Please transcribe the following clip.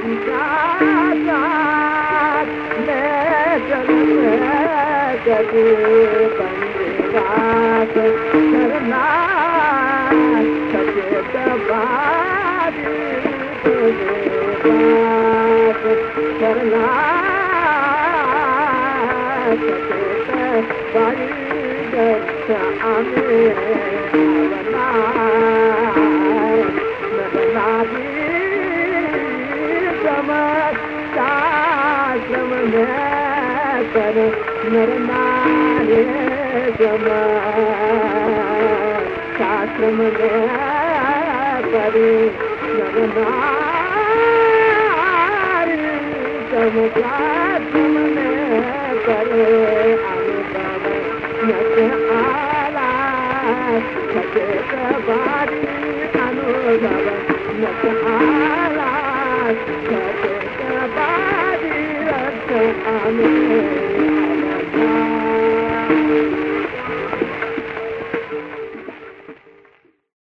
I'm चतिव करण चत तारी त पंज छ पर नरमा रे जमाय सात मेंो नरमारे जम करो अनो बाबा नज़ारा कारी अनो Amém.